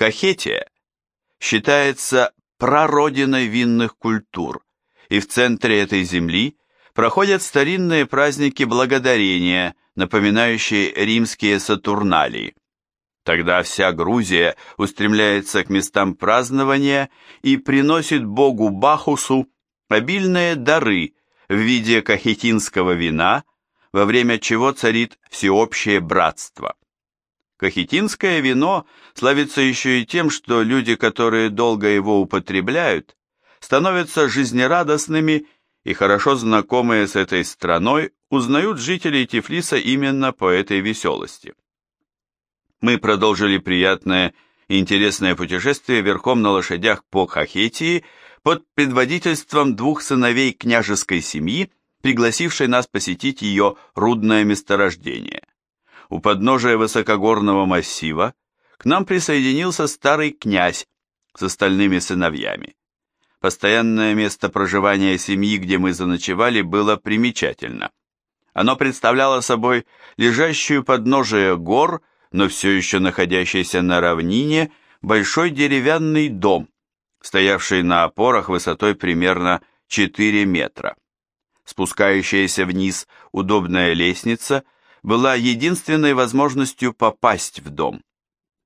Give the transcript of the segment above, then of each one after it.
Кахетия считается прародиной винных культур, и в центре этой земли проходят старинные праздники благодарения, напоминающие римские сатурналии. Тогда вся Грузия устремляется к местам празднования и приносит богу Бахусу обильные дары в виде кахетинского вина, во время чего царит всеобщее братство. Кахетинское вино славится еще и тем, что люди, которые долго его употребляют, становятся жизнерадостными и хорошо знакомые с этой страной узнают жителей Тифлиса именно по этой веселости. Мы продолжили приятное и интересное путешествие верхом на лошадях по Хахетии под предводительством двух сыновей княжеской семьи, пригласившей нас посетить ее рудное месторождение. У подножия высокогорного массива к нам присоединился старый князь с остальными сыновьями. Постоянное место проживания семьи, где мы заночевали, было примечательно. Оно представляло собой лежащую подножие гор, но все еще находящийся на равнине, большой деревянный дом, стоявший на опорах высотой примерно 4 метра. Спускающаяся вниз удобная лестница была единственной возможностью попасть в дом.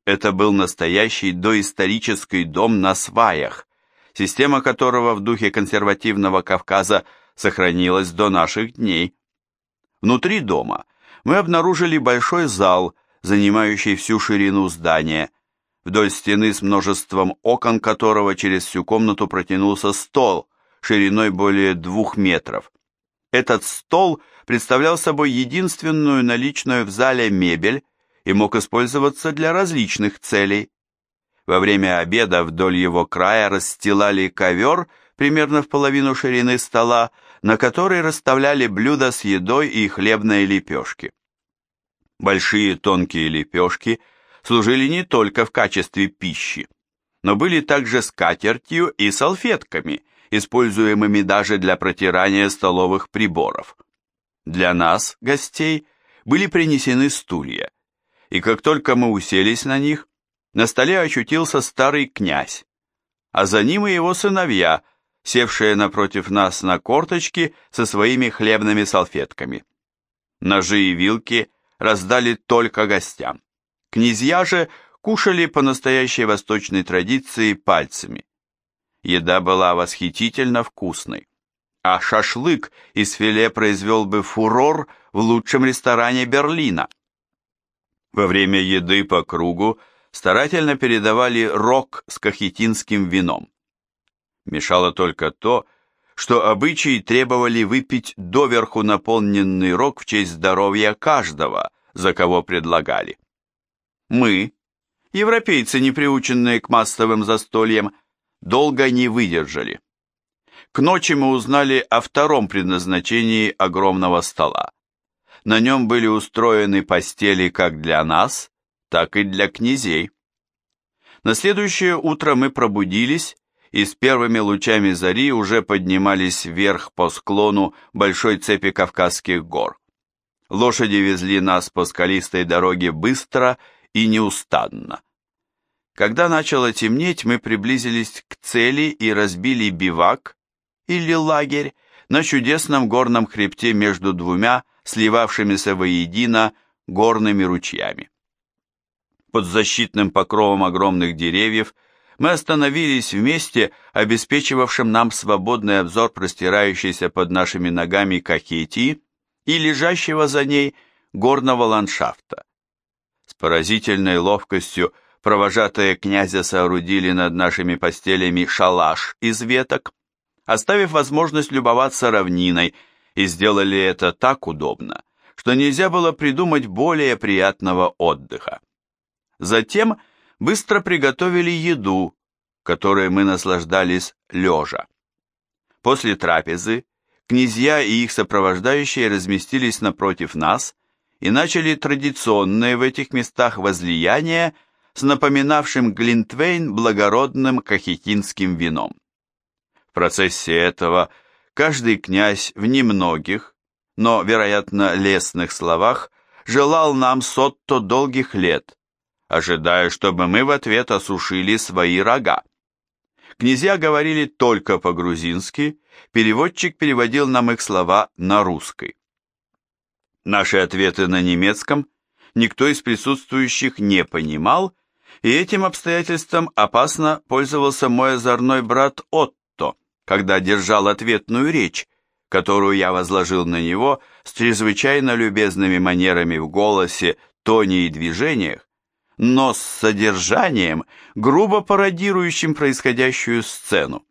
Это был настоящий доисторический дом на сваях, система которого в духе консервативного Кавказа сохранилась до наших дней. Внутри дома мы обнаружили большой зал, занимающий всю ширину здания, вдоль стены с множеством окон которого через всю комнату протянулся стол шириной более двух метров. Этот стол представлял собой единственную наличную в зале мебель и мог использоваться для различных целей. Во время обеда вдоль его края расстилали ковер примерно в половину ширины стола, на которой расставляли блюда с едой и хлебные лепешки. Большие тонкие лепешки служили не только в качестве пищи, но были также скатертью и салфетками, используемыми даже для протирания столовых приборов. Для нас, гостей, были принесены стулья, и как только мы уселись на них, на столе очутился старый князь, а за ним и его сыновья – севшие напротив нас на корточки со своими хлебными салфетками. Ножи и вилки раздали только гостям. Князья же кушали по настоящей восточной традиции пальцами. Еда была восхитительно вкусной, а шашлык из филе произвел бы фурор в лучшем ресторане Берлина. Во время еды по кругу старательно передавали рок с кахетинским вином. Мешало только то, что обычаи требовали выпить доверху наполненный рог в честь здоровья каждого, за кого предлагали. Мы, европейцы, не приученные к массовым застольям, долго не выдержали. К ночи мы узнали о втором предназначении огромного стола. На нем были устроены постели как для нас, так и для князей. На следующее утро мы пробудились и с первыми лучами зари уже поднимались вверх по склону большой цепи Кавказских гор. Лошади везли нас по скалистой дороге быстро и неустанно. Когда начало темнеть, мы приблизились к цели и разбили бивак или лагерь на чудесном горном хребте между двумя сливавшимися воедино горными ручьями. Под защитным покровом огромных деревьев мы остановились в месте, обеспечивавшем нам свободный обзор простирающейся под нашими ногами Кахетии и лежащего за ней горного ландшафта. С поразительной ловкостью провожатые князя соорудили над нашими постелями шалаш из веток, оставив возможность любоваться равниной, и сделали это так удобно, что нельзя было придумать более приятного отдыха. Затем быстро приготовили еду, которой мы наслаждались лежа. После трапезы князья и их сопровождающие разместились напротив нас и начали традиционные в этих местах возлияния с напоминавшим Глинтвейн благородным кахетинским вином. В процессе этого каждый князь в немногих, но, вероятно, лестных словах желал нам сотто долгих лет, ожидая, чтобы мы в ответ осушили свои рога. Князья говорили только по-грузински, переводчик переводил нам их слова на русской. Наши ответы на немецком никто из присутствующих не понимал, и этим обстоятельством опасно пользовался мой озорной брат Отто, когда держал ответную речь, которую я возложил на него с чрезвычайно любезными манерами в голосе, тоне и движениях, но с содержанием, грубо пародирующим происходящую сцену.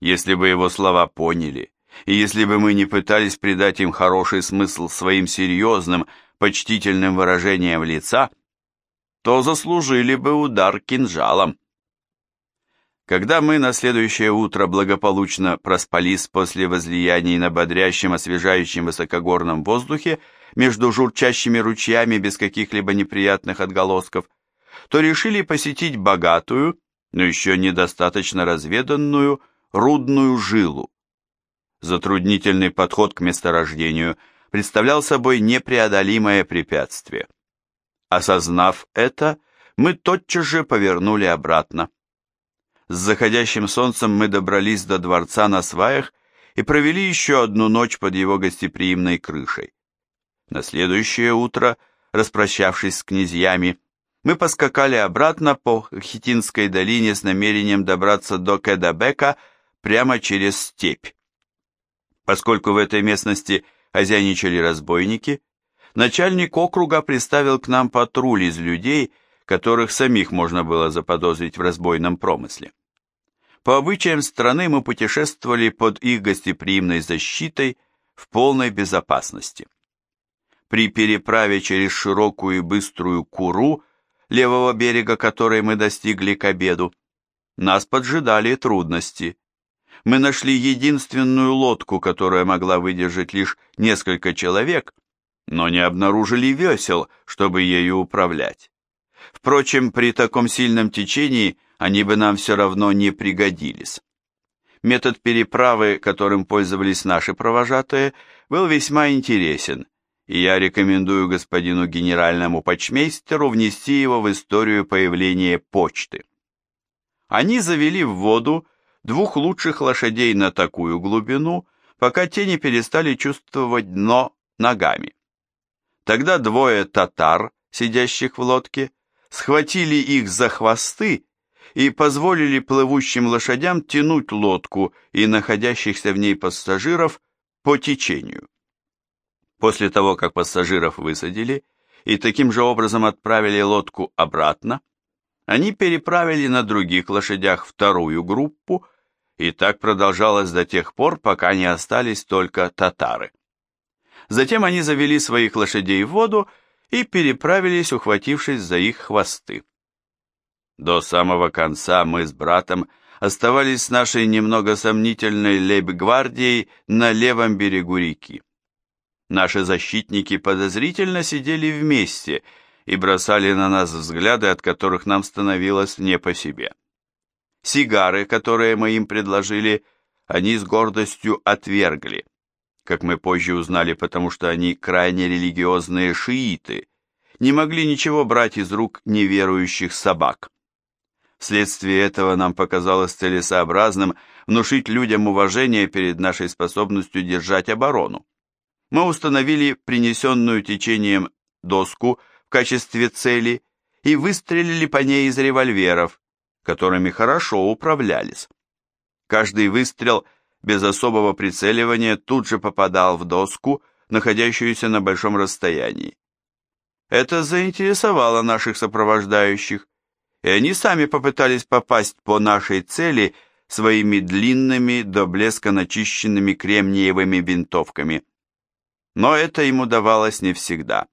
Если бы его слова поняли, и если бы мы не пытались придать им хороший смысл своим серьезным, почтительным выражением лица, то заслужили бы удар кинжалом. Когда мы на следующее утро благополучно проспались после возлияний на бодрящем, освежающем высокогорном воздухе между журчащими ручьями без каких-либо неприятных отголосков, то решили посетить богатую, но еще недостаточно разведанную рудную жилу. Затруднительный подход к месторождению представлял собой непреодолимое препятствие. Осознав это, мы тотчас же повернули обратно. С заходящим солнцем мы добрались до дворца на сваях и провели еще одну ночь под его гостеприимной крышей. На следующее утро, распрощавшись с князьями, мы поскакали обратно по Хитинской долине с намерением добраться до Кедабека прямо через степь. Поскольку в этой местности хозяйничали разбойники, начальник округа приставил к нам патруль из людей, которых самих можно было заподозрить в разбойном промысле. По обычаям страны мы путешествовали под их гостеприимной защитой в полной безопасности. При переправе через широкую и быструю Куру, левого берега которой мы достигли к обеду, нас поджидали трудности. Мы нашли единственную лодку, которая могла выдержать лишь несколько человек, но не обнаружили весел, чтобы ею управлять. Впрочем, при таком сильном течении – они бы нам все равно не пригодились. Метод переправы, которым пользовались наши провожатые, был весьма интересен, и я рекомендую господину генеральному почмейстеру внести его в историю появления почты. Они завели в воду двух лучших лошадей на такую глубину, пока те не перестали чувствовать дно ногами. Тогда двое татар, сидящих в лодке, схватили их за хвосты и позволили плывущим лошадям тянуть лодку и находящихся в ней пассажиров по течению. После того, как пассажиров высадили и таким же образом отправили лодку обратно, они переправили на других лошадях вторую группу, и так продолжалось до тех пор, пока не остались только татары. Затем они завели своих лошадей в воду и переправились, ухватившись за их хвосты. До самого конца мы с братом оставались с нашей немного сомнительной лейб-гвардией на левом берегу реки. Наши защитники подозрительно сидели вместе и бросали на нас взгляды, от которых нам становилось не по себе. Сигары, которые мы им предложили, они с гордостью отвергли, как мы позже узнали, потому что они крайне религиозные шииты, не могли ничего брать из рук неверующих собак. Вследствие этого нам показалось целесообразным внушить людям уважение перед нашей способностью держать оборону. Мы установили принесенную течением доску в качестве цели и выстрелили по ней из револьверов, которыми хорошо управлялись. Каждый выстрел без особого прицеливания тут же попадал в доску, находящуюся на большом расстоянии. Это заинтересовало наших сопровождающих, и они сами попытались попасть по нашей цели своими длинными до блеска начищенными кремниевыми винтовками. Но это им удавалось не всегда.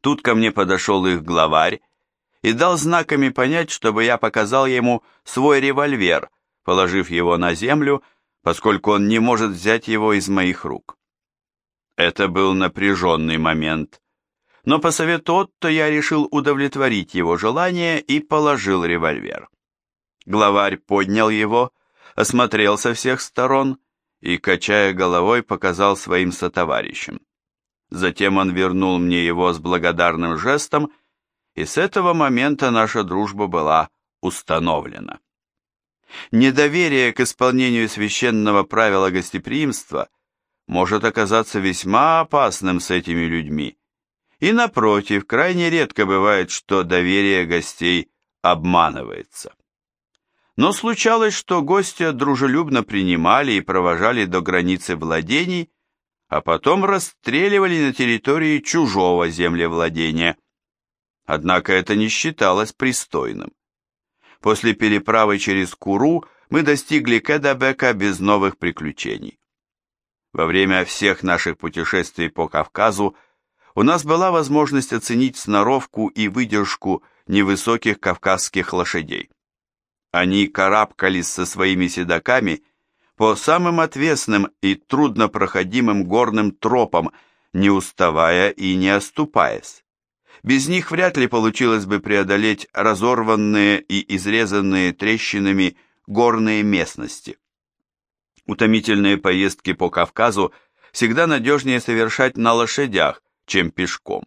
Тут ко мне подошел их главарь и дал знаками понять, чтобы я показал ему свой револьвер, положив его на землю, поскольку он не может взять его из моих рук. Это был напряженный момент, но по совету Отто я решил удовлетворить его желание и положил револьвер. Главарь поднял его, осмотрел со всех сторон и, качая головой, показал своим сотоварищам. Затем он вернул мне его с благодарным жестом и с этого момента наша дружба была установлена. Недоверие к исполнению священного правила гостеприимства может оказаться весьма опасным с этими людьми, и напротив, крайне редко бывает, что доверие гостей обманывается. Но случалось, что гостя дружелюбно принимали и провожали до границы владений, а потом расстреливали на территории чужого землевладения. Однако это не считалось пристойным. После переправы через Куру мы достигли Кедабека без новых приключений. Во время всех наших путешествий по Кавказу у нас была возможность оценить сноровку и выдержку невысоких кавказских лошадей. Они карабкались со своими седаками по самым отвесным и труднопроходимым горным тропам, не уставая и не оступаясь. Без них вряд ли получилось бы преодолеть разорванные и изрезанные трещинами горные местности. Утомительные поездки по Кавказу всегда надежнее совершать на лошадях, чем пешком.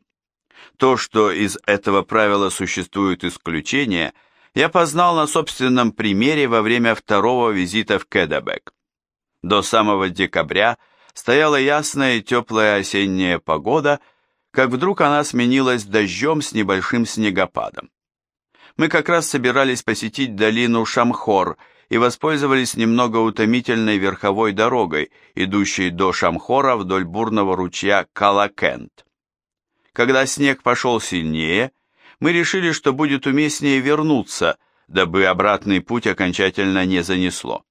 То, что из этого правила существуют исключения, я познал на собственном примере во время второго визита в Кедабек. До самого декабря стояла ясная и теплая осенняя погода, как вдруг она сменилась дождем с небольшим снегопадом. Мы как раз собирались посетить долину Шамхор и воспользовались немного утомительной верховой дорогой, идущей до Шамхора вдоль бурного ручья Калакент. Когда снег пошел сильнее, мы решили, что будет уместнее вернуться, дабы обратный путь окончательно не занесло.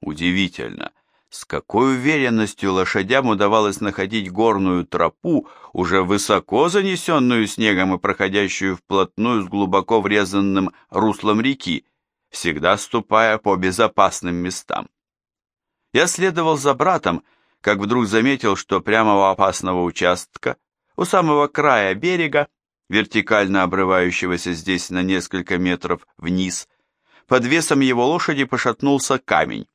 Удивительно, с какой уверенностью лошадям удавалось находить горную тропу, уже высоко занесенную снегом и проходящую вплотную с глубоко врезанным руслом реки, всегда ступая по безопасным местам. Я следовал за братом, как вдруг заметил, что прямо у опасного участка, у самого края берега, вертикально обрывающегося здесь на несколько метров вниз, под весом его лошади пошатнулся камень.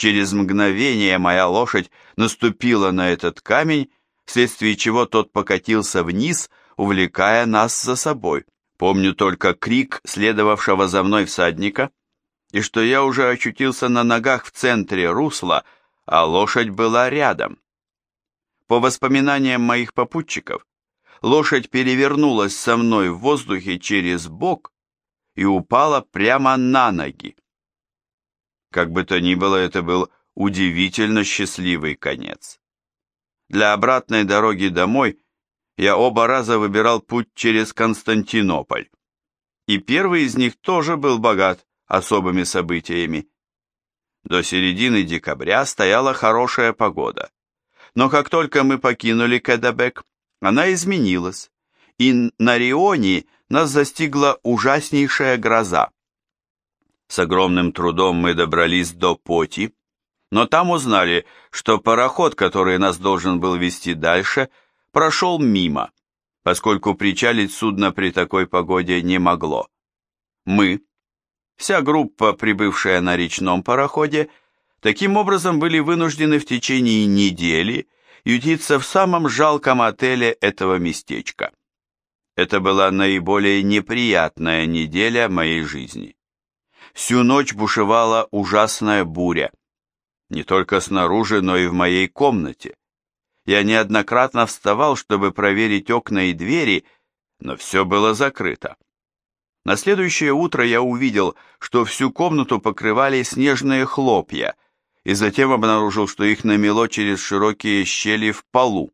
Через мгновение моя лошадь наступила на этот камень, вследствие чего тот покатился вниз, увлекая нас за собой. Помню только крик следовавшего за мной всадника, и что я уже очутился на ногах в центре русла, а лошадь была рядом. По воспоминаниям моих попутчиков, лошадь перевернулась со мной в воздухе через бок и упала прямо на ноги. Как бы то ни было, это был удивительно счастливый конец. Для обратной дороги домой я оба раза выбирал путь через Константинополь. И первый из них тоже был богат особыми событиями. До середины декабря стояла хорошая погода. Но как только мы покинули Кедабек, она изменилась, и на Рионе нас застигла ужаснейшая гроза. С огромным трудом мы добрались до Поти, но там узнали, что пароход, который нас должен был вести дальше, прошел мимо, поскольку причалить судно при такой погоде не могло. Мы, вся группа, прибывшая на речном пароходе, таким образом были вынуждены в течение недели ютиться в самом жалком отеле этого местечка. Это была наиболее неприятная неделя моей жизни. Всю ночь бушевала ужасная буря. Не только снаружи, но и в моей комнате. Я неоднократно вставал, чтобы проверить окна и двери, но все было закрыто. На следующее утро я увидел, что всю комнату покрывали снежные хлопья, и затем обнаружил, что их намело через широкие щели в полу.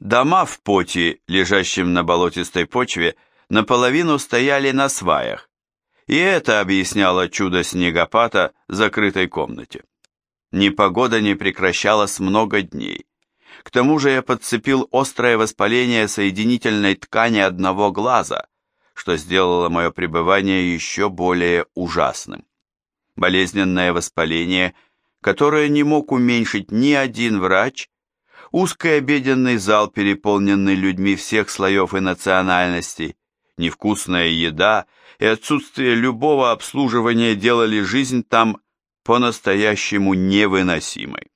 Дома в поте, лежащем на болотистой почве, наполовину стояли на сваях, и это объясняло чудо снегопада в закрытой комнате. Непогода не прекращалась много дней. К тому же я подцепил острое воспаление соединительной ткани одного глаза, что сделало мое пребывание еще более ужасным. Болезненное воспаление, которое не мог уменьшить ни один врач, узкий обеденный зал, переполненный людьми всех слоев и национальностей, невкусная еда и отсутствие любого обслуживания делали жизнь там по-настоящему невыносимой.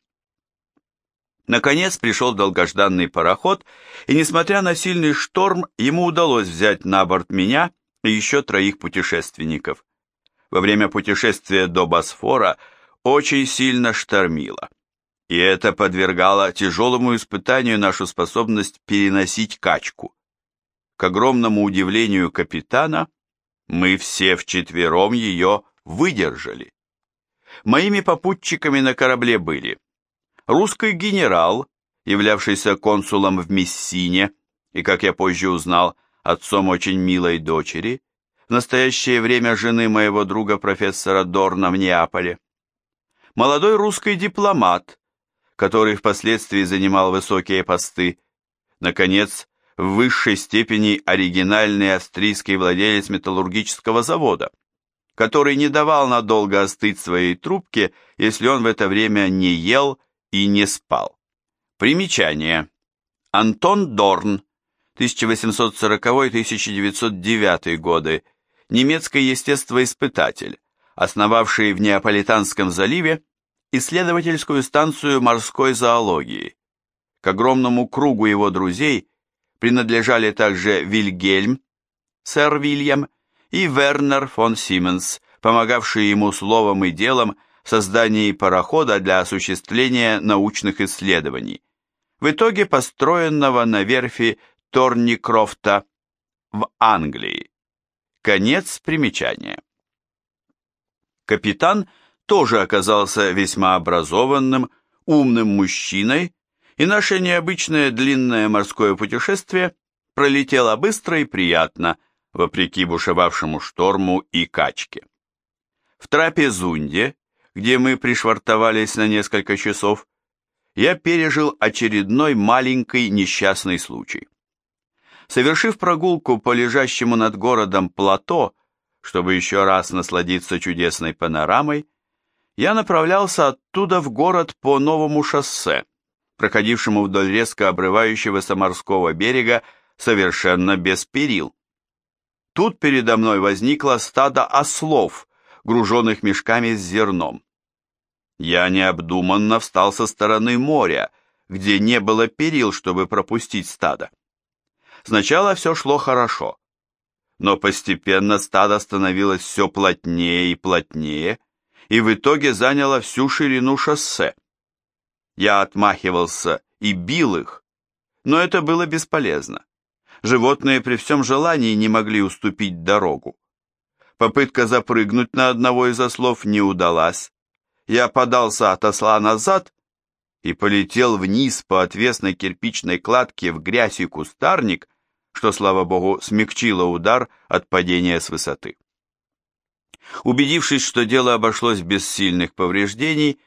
Наконец пришел долгожданный пароход, и, несмотря на сильный шторм, ему удалось взять на борт меня и еще троих путешественников. Во время путешествия до Босфора очень сильно штормило, и это подвергало тяжелому испытанию нашу способность переносить качку. К огромному удивлению капитана, мы все вчетвером ее выдержали. Моими попутчиками на корабле были русский генерал, являвшийся консулом в Мессине и, как я позже узнал, отцом очень милой дочери, в настоящее время жены моего друга профессора Дорна в Неаполе, молодой русский дипломат, который впоследствии занимал высокие посты, наконец, в высшей степени оригинальный австрийский владелец металлургического завода, который не давал надолго остыть своей трубке, если он в это время не ел и не спал. Примечание. Антон Дорн, 1840-1909 годы, немецкий естествоиспытатель, основавший в Неаполитанском заливе исследовательскую станцию морской зоологии. К огромному кругу его друзей принадлежали также Вильгельм, сэр Вильям и Вернер фон Сименс, помогавшие ему словом и делом создании парохода для осуществления научных исследований, в итоге построенного на верфи Торникрофта в Англии. Конец примечания. Капитан тоже оказался весьма образованным, умным мужчиной, и наше необычное длинное морское путешествие пролетело быстро и приятно, вопреки бушевавшему шторму и качке. В Трапезунде где мы пришвартовались на несколько часов, я пережил очередной маленький несчастный случай. Совершив прогулку по лежащему над городом плато, чтобы еще раз насладиться чудесной панорамой, я направлялся оттуда в город по новому шоссе, проходившему вдоль резко обрывающегося морского берега совершенно без перил. Тут передо мной возникло стадо ослов, груженных мешками с зерном. Я необдуманно встал со стороны моря, где не было перил, чтобы пропустить стадо. Сначала все шло хорошо, но постепенно стадо становилось все плотнее и плотнее, и в итоге заняло всю ширину шоссе. Я отмахивался и бил их, но это было бесполезно. Животные при всем желании не могли уступить дорогу. Попытка запрыгнуть на одного из ослов не удалась, я подался от осла назад и полетел вниз по отвесной кирпичной кладке в грязь и кустарник, что, слава богу, смягчило удар от падения с высоты. Убедившись, что дело обошлось без сильных повреждений,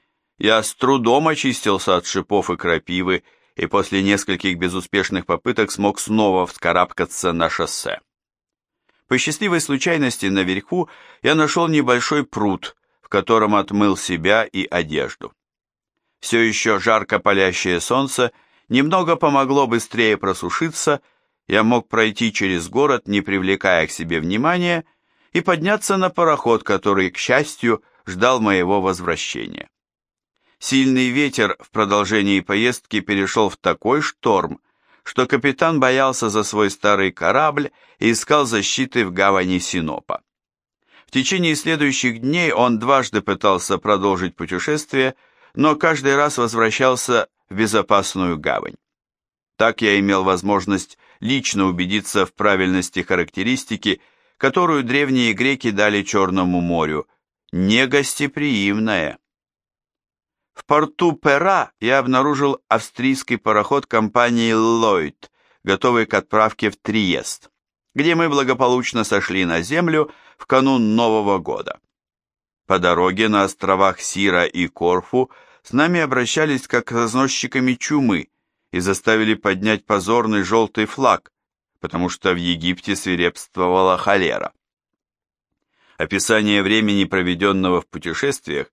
я с трудом очистился от шипов и крапивы и после нескольких безуспешных попыток смог снова вскарабкаться на шоссе. По счастливой случайности наверху я нашел небольшой пруд, котором отмыл себя и одежду. Все еще жарко палящее солнце немного помогло быстрее просушиться, я мог пройти через город, не привлекая к себе внимания, и подняться на пароход, который, к счастью, ждал моего возвращения. Сильный ветер в продолжении поездки перешел в такой шторм, что капитан боялся за свой старый корабль и искал защиты в гавани Синопа. В течение следующих дней он дважды пытался продолжить путешествие, но каждый раз возвращался в безопасную гавань. Так я имел возможность лично убедиться в правильности характеристики, которую древние греки дали Черному морю – негостеприимное. В порту Пера я обнаружил австрийский пароход компании Lloyd, готовый к отправке в Триест, где мы благополучно сошли на землю в канун Нового года. По дороге на островах Сира и Корфу с нами обращались как с разносчиками чумы и заставили поднять позорный желтый флаг, потому что в Египте свирепствовала холера. Описание времени, проведенного в путешествиях,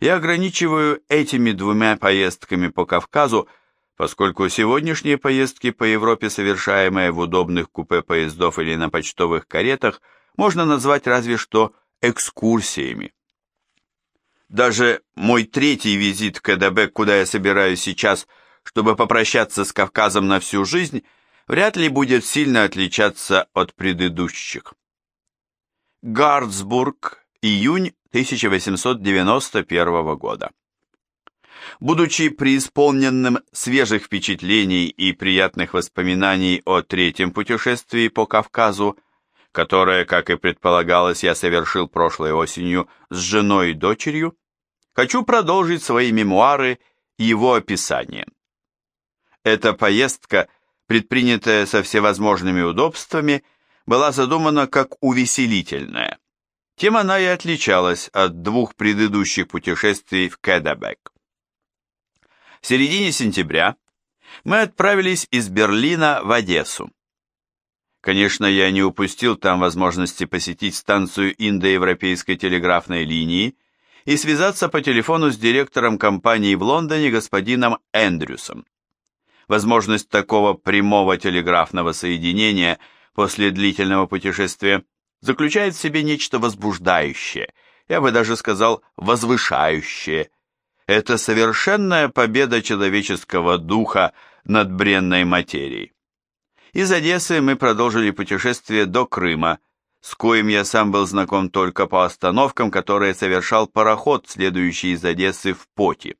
я ограничиваю этими двумя поездками по Кавказу, поскольку сегодняшние поездки по Европе, совершаемые в удобных купе поездов или на почтовых каретах – можно назвать разве что экскурсиями. Даже мой третий визит к КДБ, куда я собираюсь сейчас, чтобы попрощаться с Кавказом на всю жизнь, вряд ли будет сильно отличаться от предыдущих. Гардсбург, июнь 1891 года. Будучи преисполненным свежих впечатлений и приятных воспоминаний о третьем путешествии по Кавказу, которое, как и предполагалось, я совершил прошлой осенью с женой и дочерью, хочу продолжить свои мемуары его описанием. Эта поездка, предпринятая со всевозможными удобствами, была задумана как увеселительная. Тем она и отличалась от двух предыдущих путешествий в Кедебек. В середине сентября мы отправились из Берлина в Одессу. Конечно, я не упустил там возможности посетить станцию индоевропейской телеграфной линии и связаться по телефону с директором компании в Лондоне господином Эндрюсом. Возможность такого прямого телеграфного соединения после длительного путешествия заключает в себе нечто возбуждающее, я бы даже сказал возвышающее, это совершенная победа человеческого духа над бренной материей. Из Одессы мы продолжили путешествие до Крыма, с коим я сам был знаком только по остановкам, которые совершал пароход, следующий из Одессы в Поти.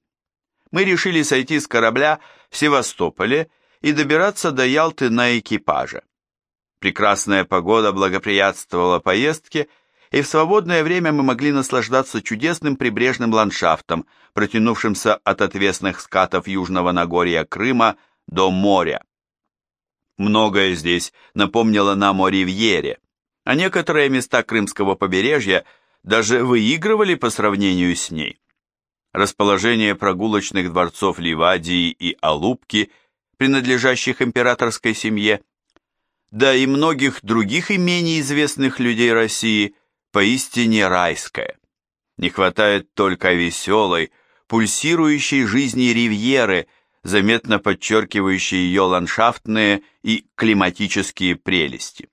Мы решили сойти с корабля в Севастополе и добираться до Ялты на экипаже. Прекрасная погода благоприятствовала поездке, и в свободное время мы могли наслаждаться чудесным прибрежным ландшафтом, протянувшимся от отвесных скатов южного Нагорья Крыма до моря. Многое здесь напомнило нам о Ривьере, а некоторые места крымского побережья даже выигрывали по сравнению с ней. Расположение прогулочных дворцов Ливадии и Алупки, принадлежащих императорской семье, да и многих других имений известных людей России – поистине райское. Не хватает только веселой, пульсирующей жизни ривьеры, заметно подчеркивающей ее ландшафтные и климатические прелести.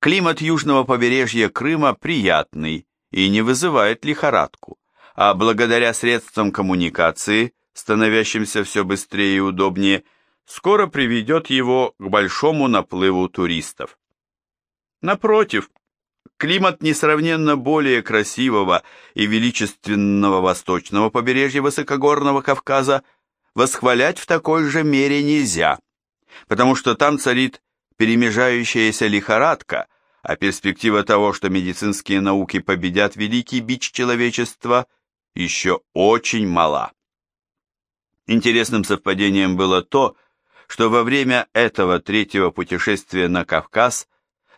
Климат южного побережья Крыма приятный и не вызывает лихорадку, а благодаря средствам коммуникации, становящимся все быстрее и удобнее, скоро приведет его к большому наплыву туристов. Напротив, Климат несравненно более красивого и величественного восточного побережья высокогорного Кавказа восхвалять в такой же мере нельзя, потому что там царит перемежающаяся лихорадка, а перспектива того, что медицинские науки победят великий бич человечества, еще очень мала. Интересным совпадением было то, что во время этого третьего путешествия на Кавказ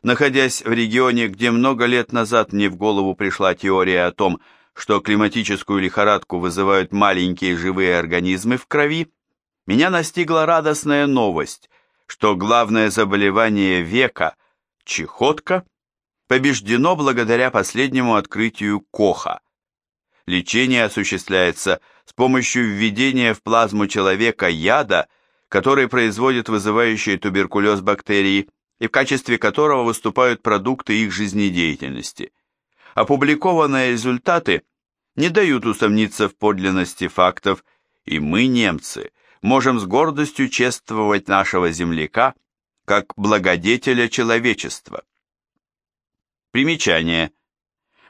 Находясь в регионе, где много лет назад мне в голову пришла теория о том, что климатическую лихорадку вызывают маленькие живые организмы в крови, меня настигла радостная новость, что главное заболевание века, чехотка, побеждено благодаря последнему открытию Коха. Лечение осуществляется с помощью введения в плазму человека яда, который производит вызывающие туберкулез бактерии, и в качестве которого выступают продукты их жизнедеятельности. Опубликованные результаты не дают усомниться в подлинности фактов, и мы, немцы, можем с гордостью чествовать нашего земляка как благодетеля человечества. Примечание.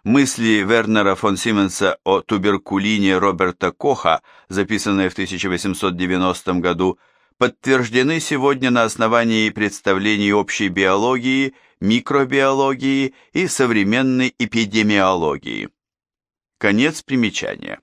Мысли Вернера фон Сименса о туберкулине Роберта Коха, записанные в 1890 году, подтверждены сегодня на основании представлений общей биологии, микробиологии и современной эпидемиологии. Конец примечания.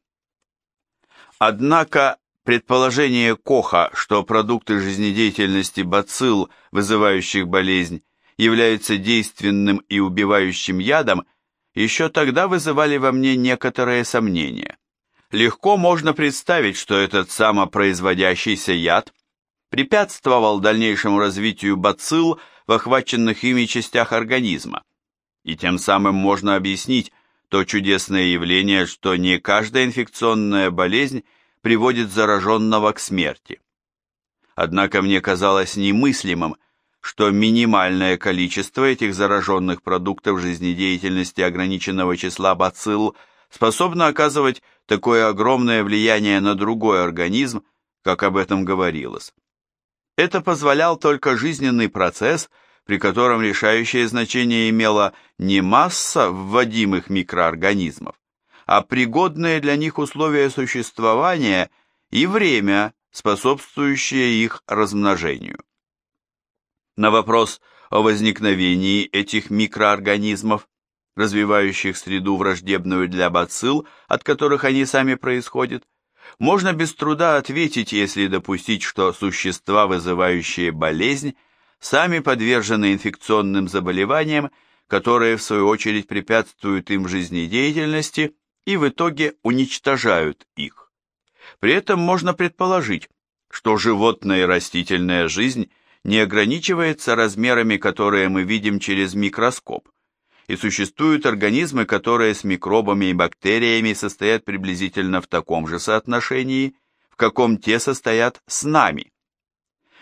Однако предположение Коха, что продукты жизнедеятельности бацилл, вызывающих болезнь, являются действенным и убивающим ядом, еще тогда вызывали во мне некоторые сомнения. Легко можно представить, что этот самопроизводящийся яд препятствовал дальнейшему развитию бацилл в охваченных ими частях организма. И тем самым можно объяснить то чудесное явление, что не каждая инфекционная болезнь приводит зараженного к смерти. Однако мне казалось немыслимым, что минимальное количество этих зараженных продуктов жизнедеятельности ограниченного числа бацилл способно оказывать такое огромное влияние на другой организм, как об этом говорилось. Это позволял только жизненный процесс, при котором решающее значение имела не масса вводимых микроорганизмов, а пригодные для них условия существования и время, способствующее их размножению. На вопрос о возникновении этих микроорганизмов, развивающих среду враждебную для бацилл, от которых они сами происходят, можно без труда ответить, если допустить, что существа, вызывающие болезнь, сами подвержены инфекционным заболеваниям, которые в свою очередь препятствуют им жизнедеятельности и в итоге уничтожают их. При этом можно предположить, что животная и растительная жизнь не ограничивается размерами, которые мы видим через микроскоп, и существуют организмы, которые с микробами и бактериями состоят приблизительно в таком же соотношении, в каком те состоят с нами.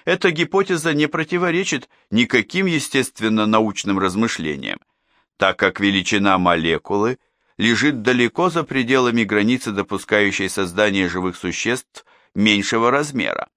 Эта гипотеза не противоречит никаким естественно-научным размышлениям, так как величина молекулы лежит далеко за пределами границы, допускающей создание живых существ меньшего размера.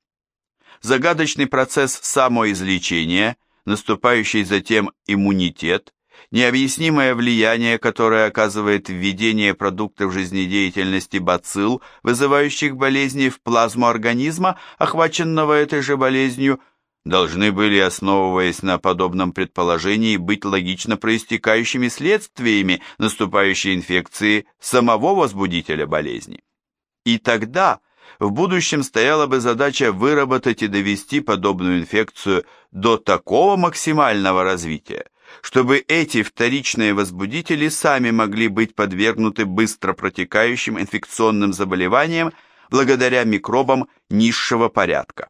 Загадочный процесс самоизлечения, наступающий затем иммунитет, необъяснимое влияние, которое оказывает введение продуктов жизнедеятельности бацилл, вызывающих болезни в плазму организма, охваченного этой же болезнью, должны были, основываясь на подобном предположении, быть логично проистекающими следствиями наступающей инфекции самого возбудителя болезни. И тогда в будущем стояла бы задача выработать и довести подобную инфекцию до такого максимального развития, чтобы эти вторичные возбудители сами могли быть подвергнуты быстро протекающим инфекционным заболеваниям благодаря микробам низшего порядка.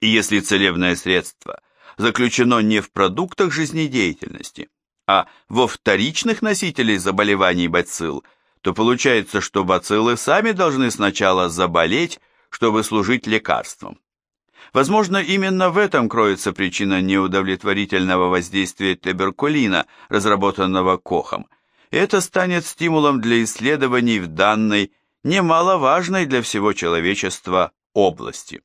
И если целебное средство заключено не в продуктах жизнедеятельности, а во вторичных носителей заболеваний бацилл, то получается, что бациллы сами должны сначала заболеть, чтобы служить лекарством. Возможно, именно в этом кроется причина неудовлетворительного воздействия туберкулина, разработанного Кохом. Это станет стимулом для исследований в данной, немаловажной для всего человечества области.